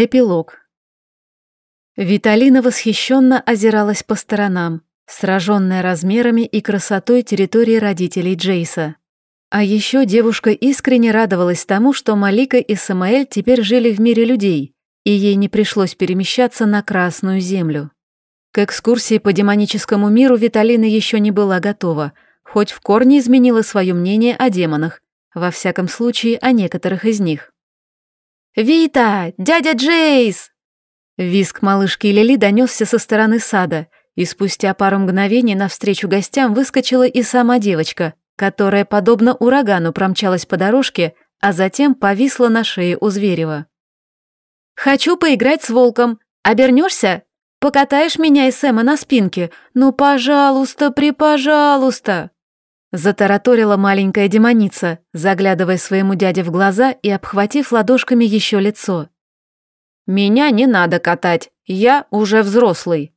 Эпилог. Виталина восхищенно озиралась по сторонам, сраженная размерами и красотой территории родителей Джейса. А еще девушка искренне радовалась тому, что Малика и Самаэль теперь жили в мире людей, и ей не пришлось перемещаться на Красную Землю. К экскурсии по демоническому миру Виталина еще не была готова, хоть в корне изменила свое мнение о демонах, во всяком случае о некоторых из них. «Вита! Дядя Джейс!» Виск малышки Лили донесся со стороны сада, и спустя пару мгновений навстречу гостям выскочила и сама девочка, которая, подобно урагану, промчалась по дорожке, а затем повисла на шее у Зверева. «Хочу поиграть с волком. Обернешься? Покатаешь меня и Сэма на спинке? Ну, пожалуйста, припожалуйста!» Затараторила маленькая демоница, заглядывая своему дяде в глаза и обхватив ладошками еще лицо. «Меня не надо катать, я уже взрослый».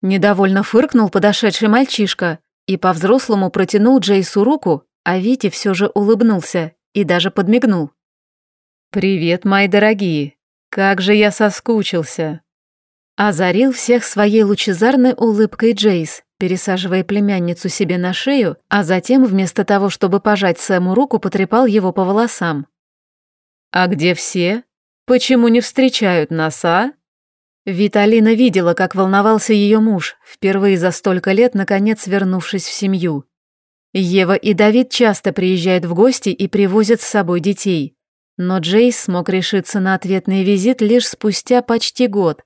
Недовольно фыркнул подошедший мальчишка и по-взрослому протянул Джейсу руку, а Вите все же улыбнулся и даже подмигнул. «Привет, мои дорогие! Как же я соскучился!» Озарил всех своей лучезарной улыбкой Джейс, пересаживая племянницу себе на шею, а затем, вместо того, чтобы пожать Сэму руку, потрепал его по волосам. «А где все? Почему не встречают нас, а?» Виталина видела, как волновался ее муж, впервые за столько лет, наконец вернувшись в семью. Ева и Давид часто приезжают в гости и привозят с собой детей. Но Джейс смог решиться на ответный визит лишь спустя почти год,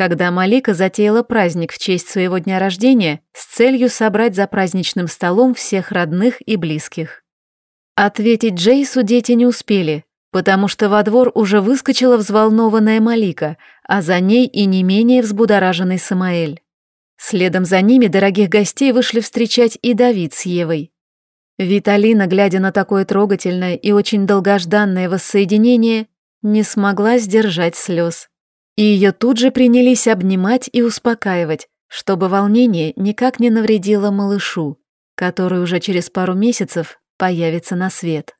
когда Малика затеяла праздник в честь своего дня рождения с целью собрать за праздничным столом всех родных и близких. Ответить Джейсу дети не успели, потому что во двор уже выскочила взволнованная Малика, а за ней и не менее взбудораженный Самаэль. Следом за ними дорогих гостей вышли встречать и Давид с Евой. Виталина, глядя на такое трогательное и очень долгожданное воссоединение, не смогла сдержать слез и ее тут же принялись обнимать и успокаивать, чтобы волнение никак не навредило малышу, который уже через пару месяцев появится на свет.